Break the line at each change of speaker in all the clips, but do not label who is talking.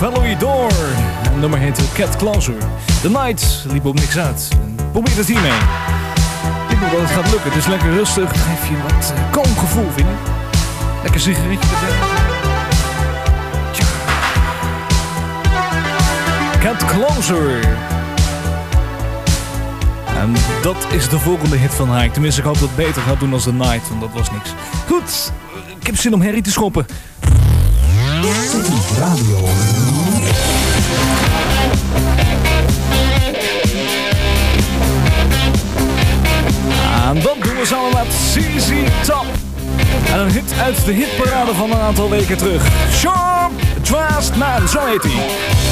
You Door. Het nummer heet Cat Closer. The Night liep op niks uit. Probeer het hiermee. Ik denk dat het gaat lukken. Het is lekker rustig. Het geeft je wat uh, kalm gevoel, vind ik. Lekker sigaretje. Cat Closer. En dat is de volgende hit van Hike. Tenminste, ik hoop dat het beter gaat doen als The Night, want dat was niks. Goed, ik heb zin om herrie te schoppen. Radio. En dat doen we samen met CZ Top. En een hit uit de hitparade van een aantal weken terug. Sharp Trust Man, zo heet hij.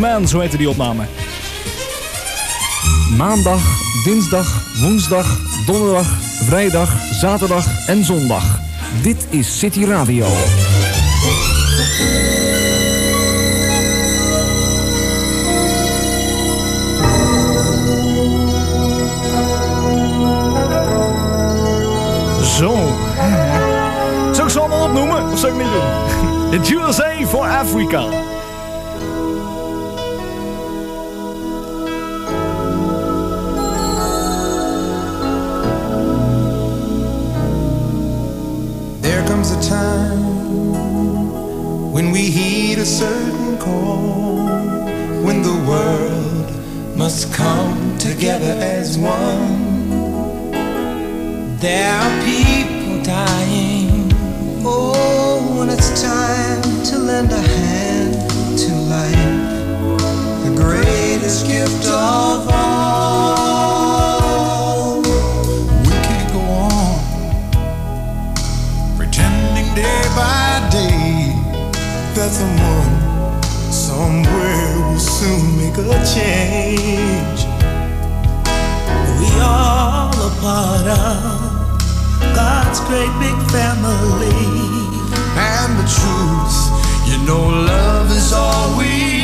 Man,
zo heette die opname.
Maandag, dinsdag, woensdag, donderdag, vrijdag, zaterdag en zondag. Dit is City Radio.
Zo. Zal ik ze allemaal opnoemen? Of zou ik niet doen? The USA for Africa.
Certain call, when the world must come together as one. There are people dying. Oh, when it's time to lend a hand to life, the greatest gift of all. That someone somewhere will soon make a change. We all a part of God's great big family. And the truth, you know, love is all we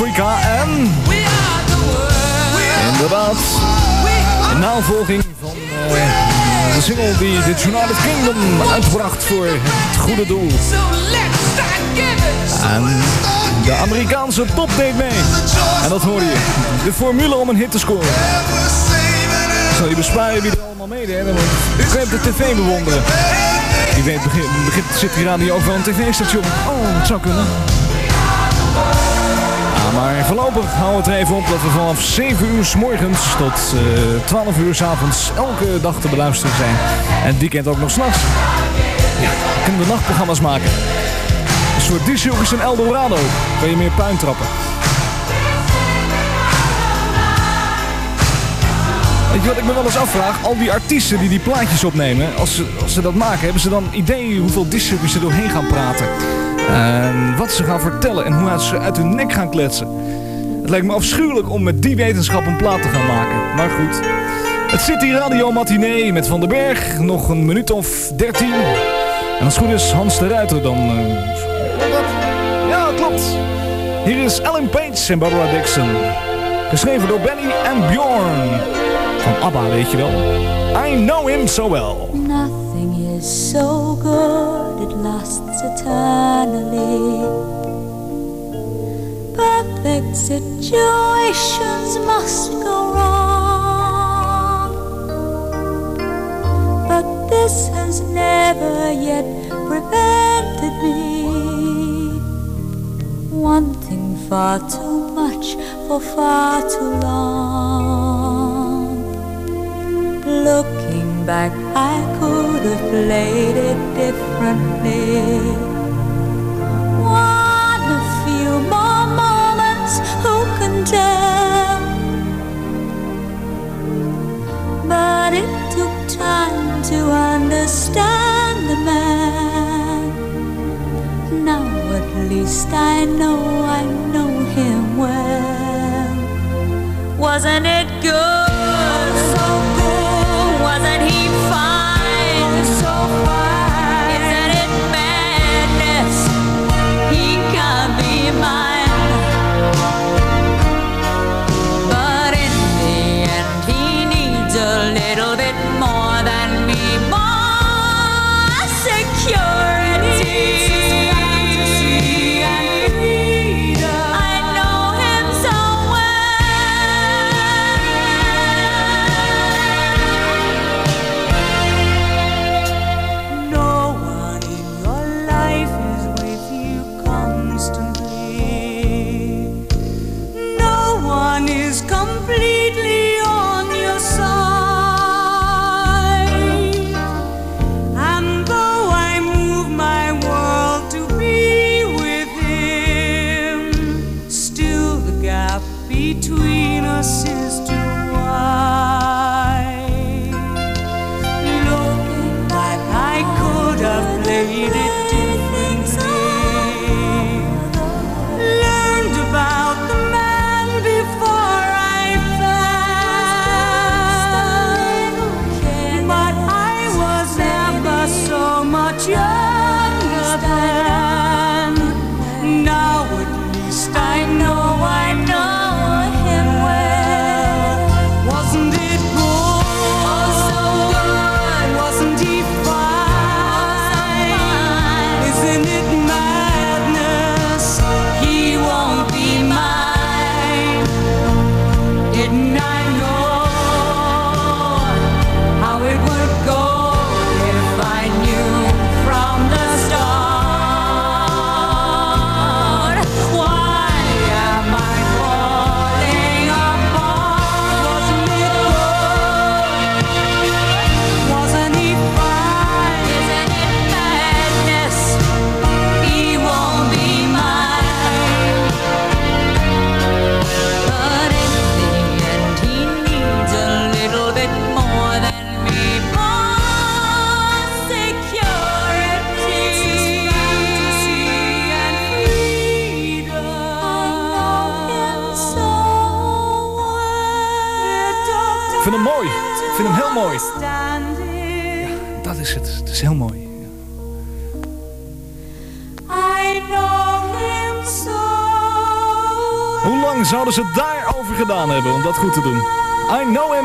Africa en... Inderdaad, in navolging van eh, de single die de United Kingdom uitbracht voor het goede doel. En de Amerikaanse top deed mee. En dat hoor je. De formule om een hit te scoren. Ik zal je besparen wie er allemaal meedeed. Want u kunt de tv bewonderen. Wie weet begint, begint zit die radio ook wel een tv-station. Oh, het zou kunnen. Voorlopig houden we het er even op dat we vanaf 7 uur s morgens tot eh 12 uur s avonds elke dag te beluisteren zijn. En het weekend ook nog s'nachts. Ja, kunnen we nachtprogramma's maken. Een soort discjockeys in Eldorado. Kan je meer puin trappen. Weet je wat ik me wel eens afvraag? Al die artiesten die die plaatjes opnemen, als ze, als ze dat maken, hebben ze dan idee hoeveel discjockeys er doorheen gaan praten? En wat ze gaan vertellen en hoe ze uit hun nek gaan kletsen. Het lijkt me afschuwelijk om met die wetenschap een plaat te gaan maken. Maar goed. Het City Radio Matinee met Van den Berg. Nog een minuut of 13. En als het goed is Hans de Ruiter dan... eh, ja, klopt. Hier is Ellen Page en Barbara Dixon. Geschreven door Benny en Bjorn. Van ABBA, weet je wel. I know him so well.
Is so good, it lasts eternally. Perfect situations must go wrong. But this has never yet prevented me wanting far too much for far too long. Looking back, I have played it differently. One a few more moments, who can tell? But it took time to understand the man. Now at least I know I know him well. Wasn't it good?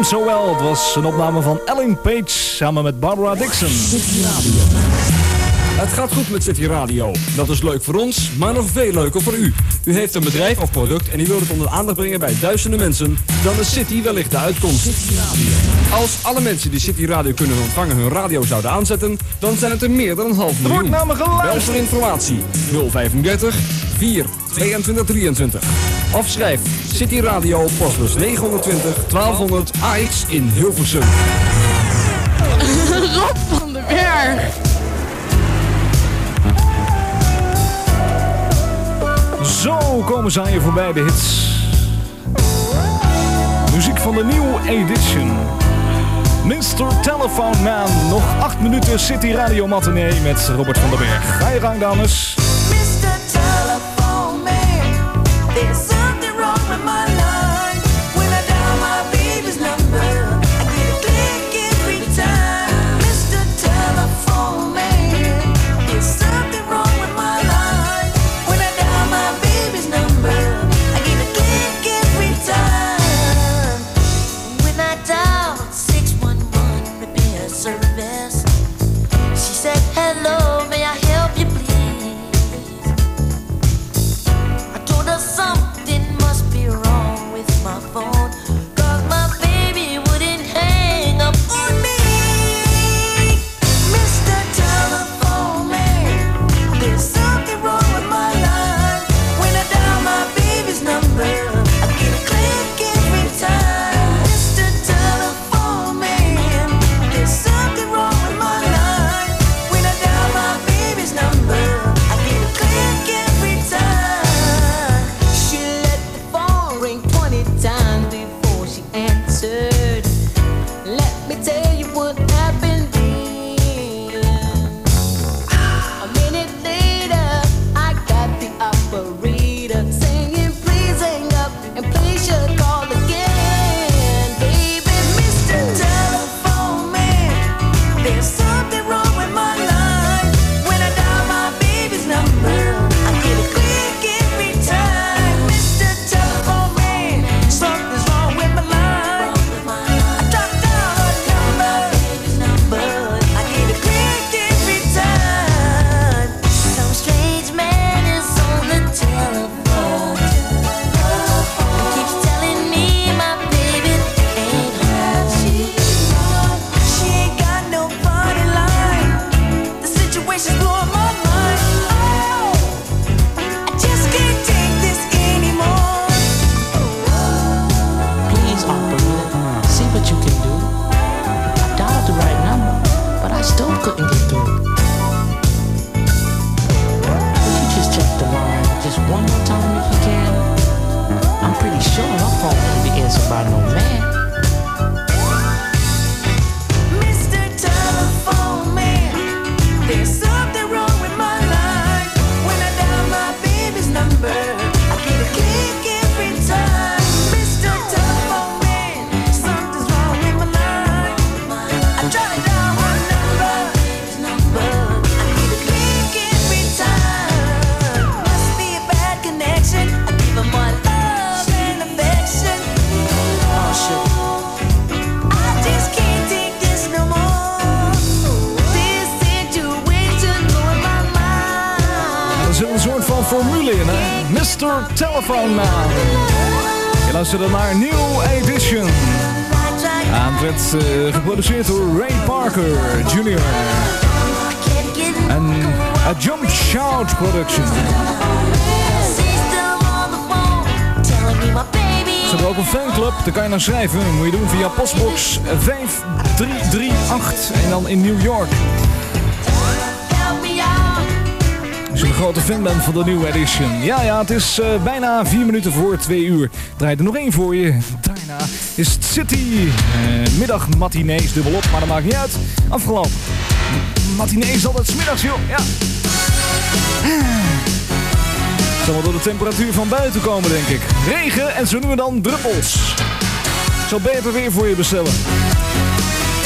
So Well.
Het
was een opname van Ellen Page samen met Barbara Dixon.
Het gaat goed met City Radio. Dat is leuk voor ons, maar nog veel leuker voor u. U heeft een bedrijf of product en u wilt het onder de aandacht brengen bij duizenden mensen. Dan is City wellicht de uitkomst. Als alle mensen die City Radio kunnen ontvangen hun radio zouden aanzetten, dan zijn het er meer dan een half
Er wordt
miljoen.
naar me
Bel
geluisterd.
voor informatie 035 4 22 23. Of schrijf City Radio Postbus 920 1200 AX in Hilversum.
Rob van den Berg.
Zo komen ze aan je voorbij, de hits. Muziek van de nieuwe edition. Mr. Telephone Man. Nog acht minuten City Radio Matinee met Robert van der Berg. Ga je gang, dames.
One more time if you can? I'm pretty sure her phone won't be answered by no man.
Mr. Telephone Man.
Je luisterde naar New Edition. En het werd eh, geproduceerd door Ray Parker Jr. En A Jump Shout Production. Ze hebben ook een fanclub, daar kan je naar schrijven. Moet je doen via postbox 5338 en dan in New York. Grote fan van de New Edition. Ja, ja, het is eh, bijna vier minuten voor twee uur. Draai er nog één voor je. Daarna is het City. Eh middag matinees dubbel op, maar dat maakt niet uit. Afgelopen. Matinee is altijd 's middags, joh. Ja. Zal wel door de temperatuur van buiten komen, denk ik. Regen en zo en dan druppels. Zal beter weer voor je bestellen.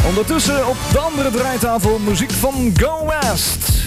Ondertussen op de andere draaitafel muziek van Go West.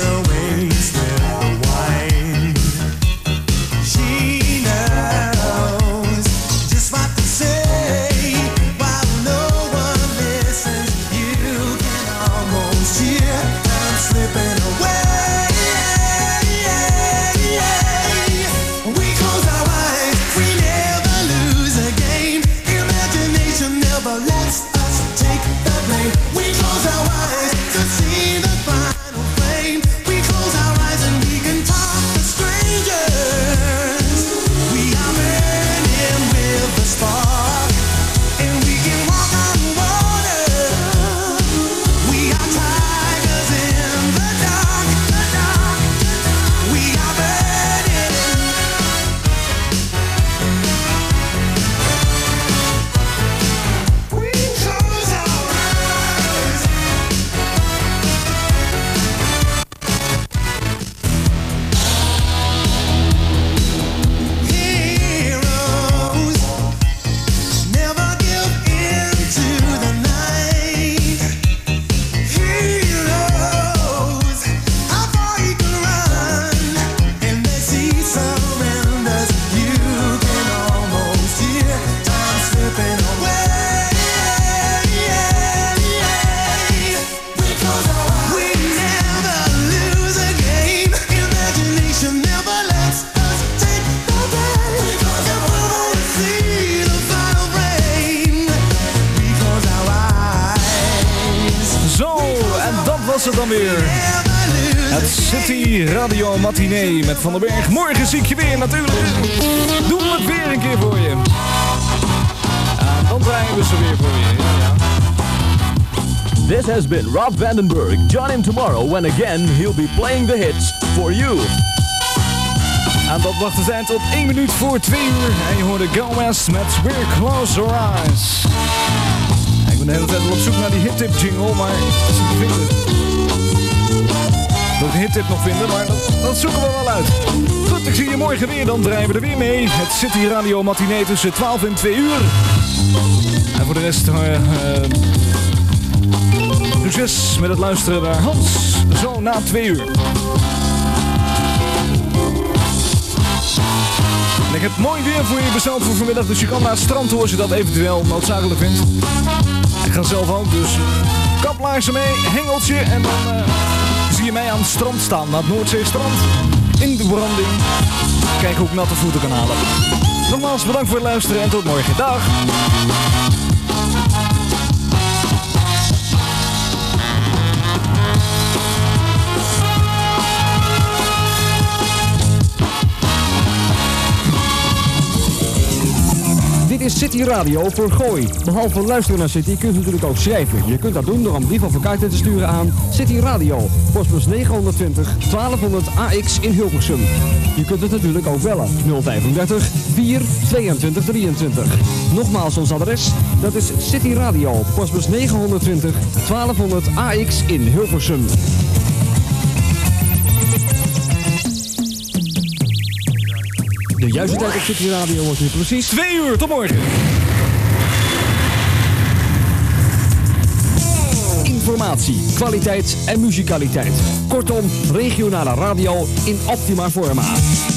girl
weer. Het City Radio Matinee met Van der Berg. Morgen zie ik je weer natuurlijk. Doen we het weer een keer voor je. En dan draaien we ze weer voor je. Ja, ja.
This has been Rob Vandenberg. Join him tomorrow when again he'll be playing the hits for you.
En dat wachten zijn tot 1 minuut voor 2 uur. En je hoorde Go West met We're Close Our Eyes. Ik ben de hele tijd op zoek naar die hit-tip jingle, maar dat is niet te vinden. Dat de hit-tip nog vinden, maar dat, dat zoeken we wel uit. Goed, ik zie je morgen weer, dan draaien we er weer mee. Het City Radio matinee tussen 12 en 2 uur. En voor de rest... eh, eh, succes met het luisteren naar Hans. Zo na 2 uur. Ik heb mooi weer voor je besteld voor vanmiddag, dus je kan naar het strand toe als je dat eventueel noodzakelijk vindt. Ik ga zelf ook, dus eh, kaplaarzen mee, hengeltje en dan zie je mij aan het strand staan, naar het Noordzeestrand. In de branding. Kijken hoe ik natte voeten kan halen. Nogmaals bedankt voor het luisteren en tot morgen. Dag!
City Radio voor Gooi. Behalve luisteren naar City kunt u natuurlijk ook schrijven. Je kunt dat doen door een brief of een kaart te sturen aan City Radio. Postbus 920 1200 AX in Hilversum. Je kunt het natuurlijk ook bellen. 035 4 22 23. Nogmaals ons adres. Dat is City Radio. Postbus 920 1200 AX in Hilversum. De juiste tijd op City Radio wordt nu precies
2 uur, tot morgen!
informatie, kwaliteit en muzikaliteit. Kortom, regionale radio in optima forma.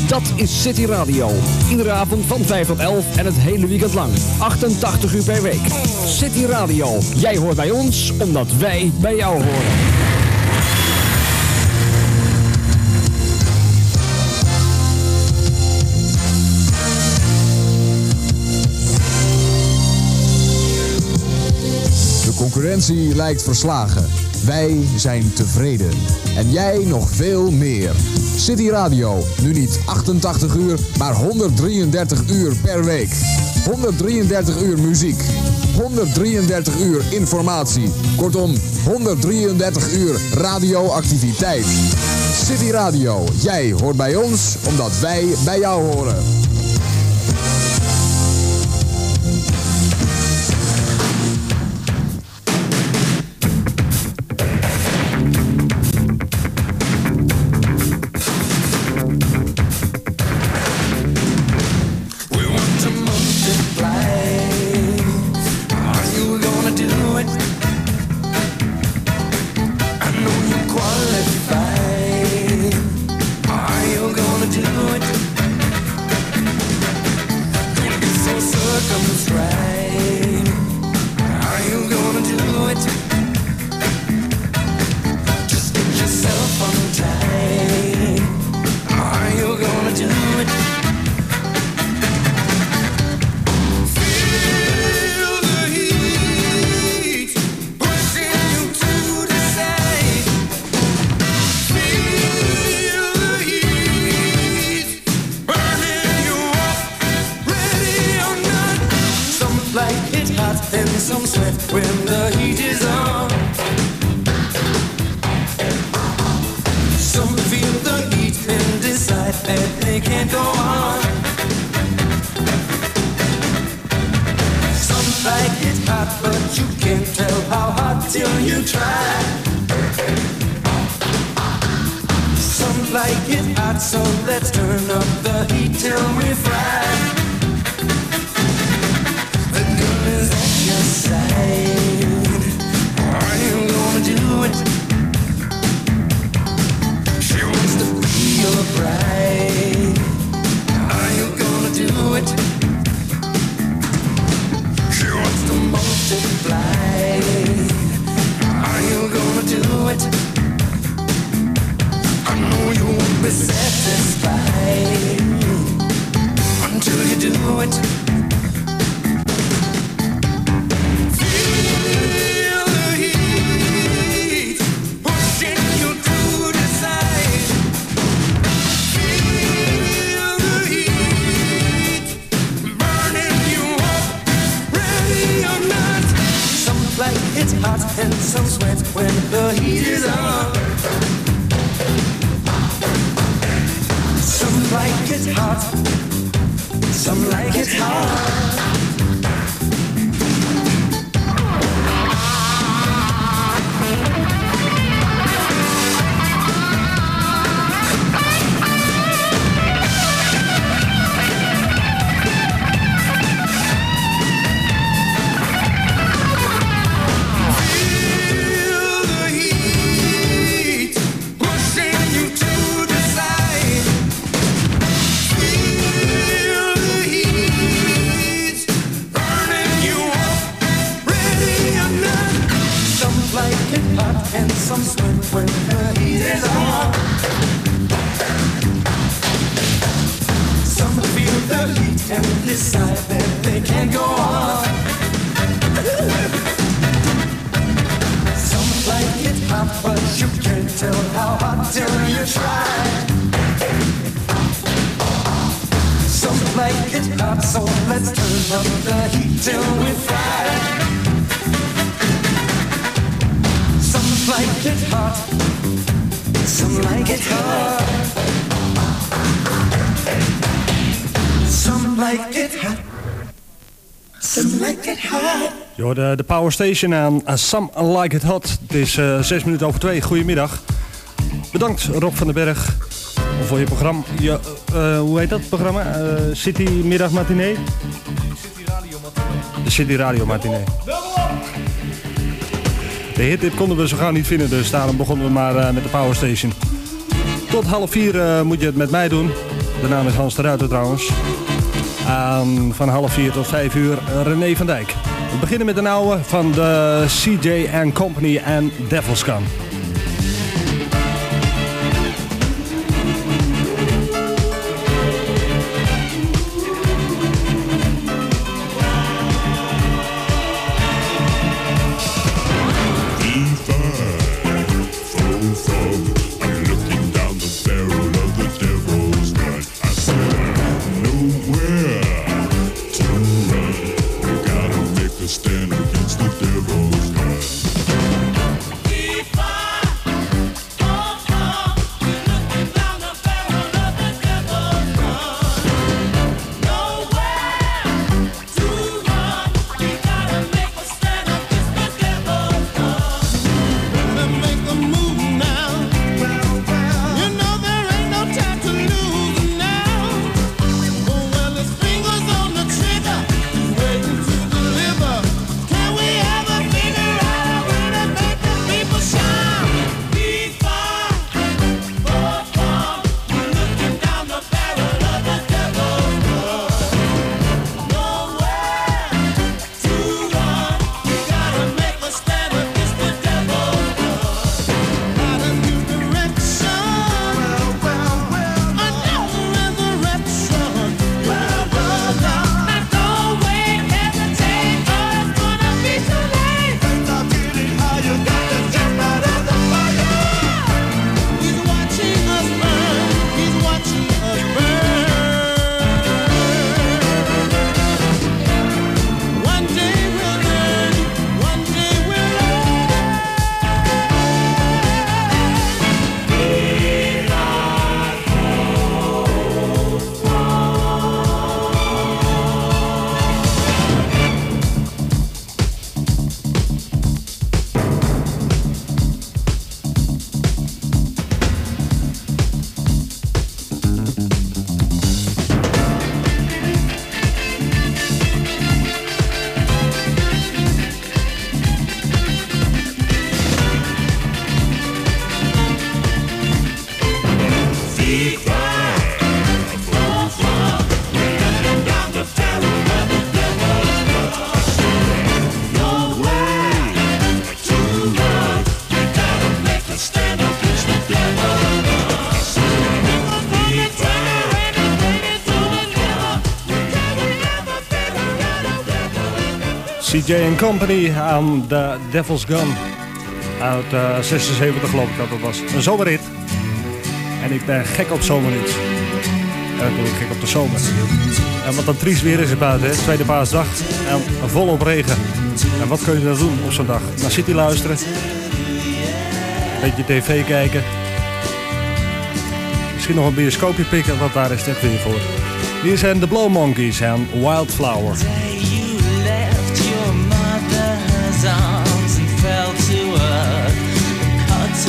Dat is City Radio. Iedere avond van 5 tot 11 en het hele weekend lang. 88 uur per week. City Radio. Jij hoort bij ons, omdat wij bij jou horen.
Concurrentie lijkt verslagen. Wij zijn tevreden. En jij nog veel meer. City Radio, nu niet 88 uur, maar 133 uur per week. 133 uur muziek. 133 uur informatie. Kortom, 133 uur radioactiviteit. City Radio, jij hoort bij ons omdat wij bij jou horen.
But you can't tell how hot till you try.
Hoorde de Power Station aan Some Like It Hot. Het is eh 6 minuten over 2. Goedemiddag. Bedankt Rob van den Berg voor je programma. Je, eh, hoe heet dat programma? Eh, City Middag Matinee? De City Radio Matinee. De hittip konden we zo gauw niet vinden, dus daarom begonnen we maar eh, met de Power Station. Tot half vier eh, moet je het met mij doen. De naam is Hans de Ruiter trouwens. Van half vier tot vijf uur eh, René van Dijk. We beginnen met een oude van de CJ Company en Devil's Gun. DJ Company aan de Devil's Gun. Uit eh, uh, 76 geloof ik dat dat was. Een zomerrit. En ik ben gek op zomerrit. En ik gek op de zomer. En wat een triest weer is het buiten. Hè? Tweede paasdag. En volop regen. En wat kun je dan doen op zo'n dag? Naar City luisteren. Een beetje tv kijken. Misschien nog een bioscoopje pikken, want daar is het echt weer voor. Hier zijn de Blow Monkeys en Wildflower.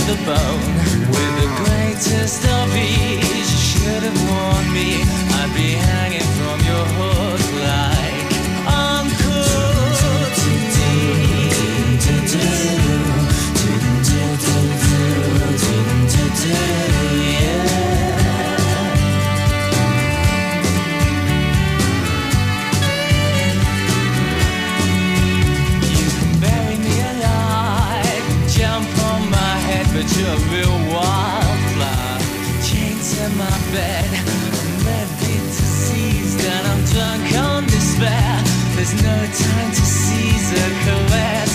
the bone. With the greatest of ease You should have warned me. I'd be hanging from your hook line bed. I'm lefty diseased and I'm drunk on despair. There's no time to seize a caress.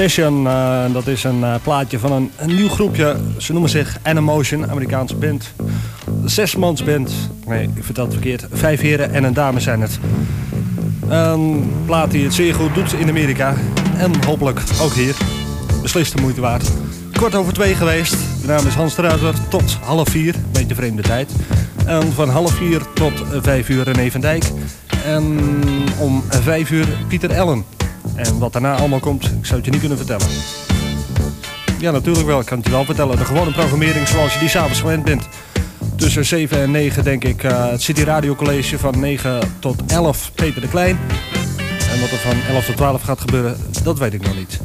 Obsession, eh, dat is een eh, plaatje van een, nieuw groepje. Ze noemen zich Animation, Amerikaanse band. Zesmansband. Nee, ik vertel het verkeerd. Vijf heren en een dame zijn het. Een plaat die het zeer goed doet in Amerika. En hopelijk ook hier. Beslist de moeite waard. Kort over twee geweest. De naam is Hans de Ruiter. Tot half vier. Beetje vreemde tijd. En van half vier tot vijf uur René van Dijk. En om vijf uur Pieter Ellen. En wat daarna allemaal komt, ik zou het je niet kunnen vertellen. Ja, natuurlijk wel. Ik kan het je wel vertellen. De gewone programmering zoals je die s'avonds gewend bent. Tussen 7 en 9 denk ik eh, het City Radio College van 9 tot 11 Peter de Klein. En wat er van 11 tot 12 gaat gebeuren, dat weet ik nog niet.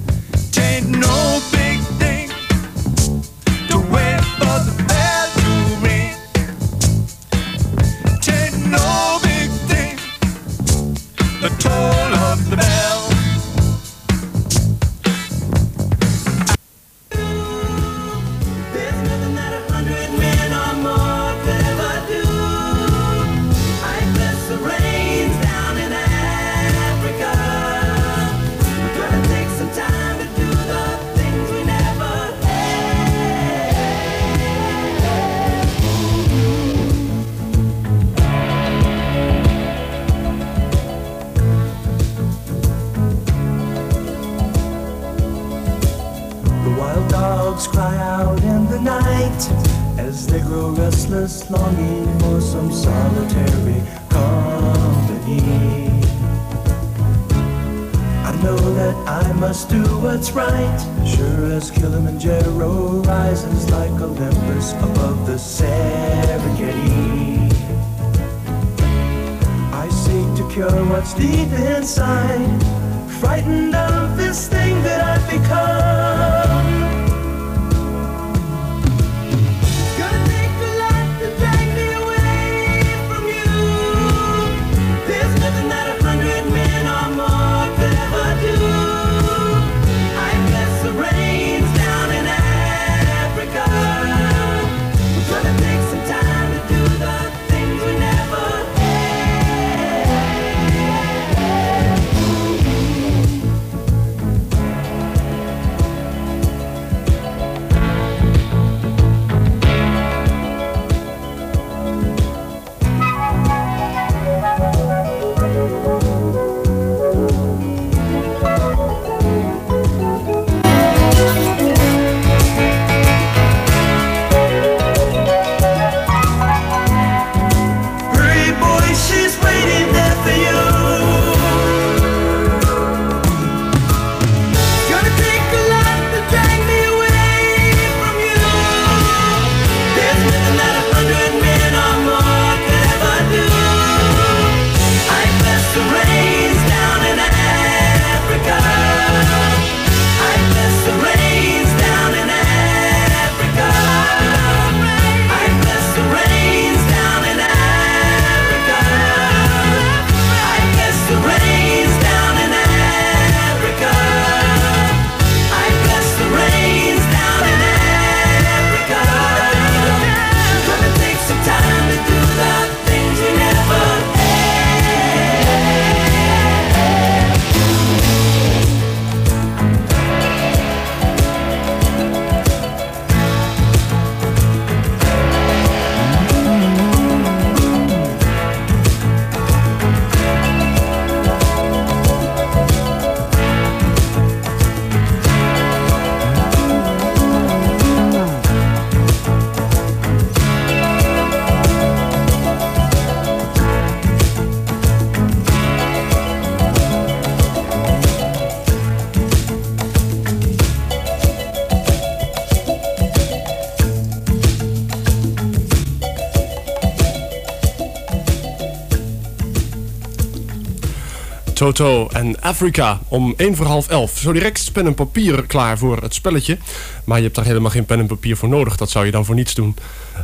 Toto en Africa om 1 voor half 11. Zo direct is pen en papier klaar voor het spelletje. Maar je hebt daar helemaal geen pen en papier voor nodig. Dat zou je dan voor niets doen.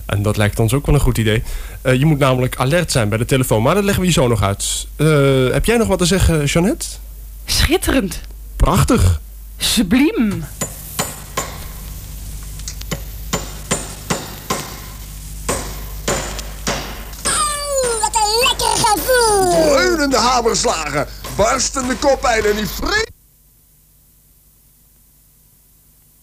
En dat lijkt ons ook wel een goed idee. Eh, je moet namelijk alert zijn bij de telefoon. Maar dat leggen we je zo nog uit. Eh, heb jij nog wat te zeggen, Jeannette?
Schitterend.
Prachtig.
Subliem.
Wat een lekker gevoel! Dreunende hamerslagen, barstende koppijn en die